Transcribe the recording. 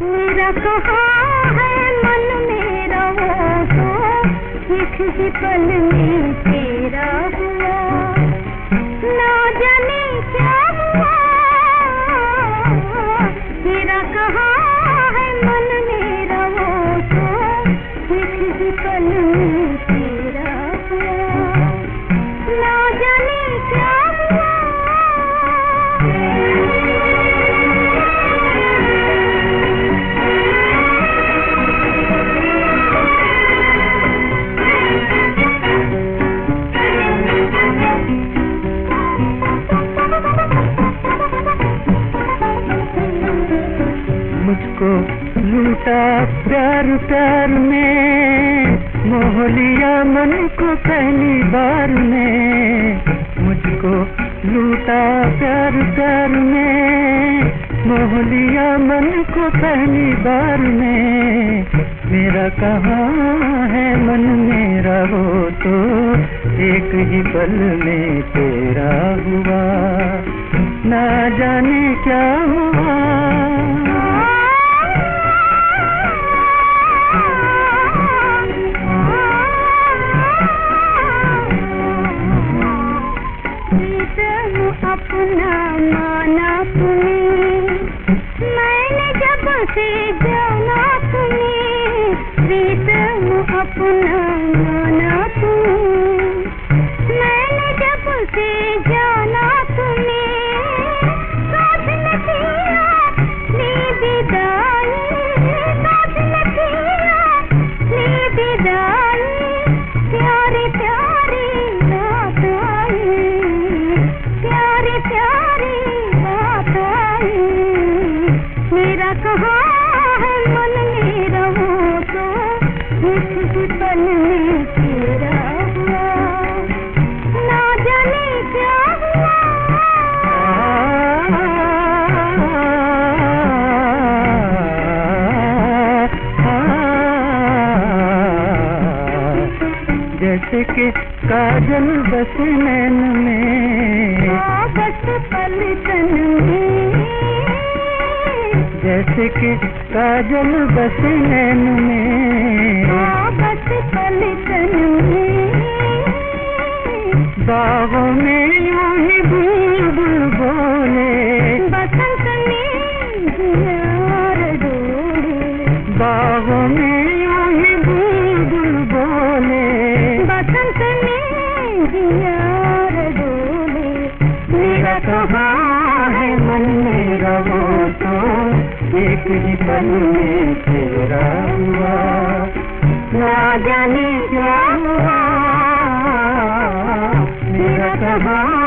मेरा कहाँ है मन मेरा वो तो एक ही पल में तेरा मुझको लूटा प्यार प्यार में मोहलिया मन को पहली बार में, मुझको लूटा प्यार प्यार में मोहलिया मन को पहली बार में। मेरा कहाँ है मन मेरा हो तो एक ही पल में तेरा हुआ। ना जाने क्या हुआ प्रीतम अपना माना तुम्हें। मैंने जब से जाना तुम्हें प्रीतम अपना माना तुम्हें। जैसे कि काजल बस नैन में। बस पलटन में। जैसे कि काजल बस नैन में। बस पलटन में। बागों में मेरा कहाँ है मन तो एक तेरा हुआ। जाने क्या मेरा वो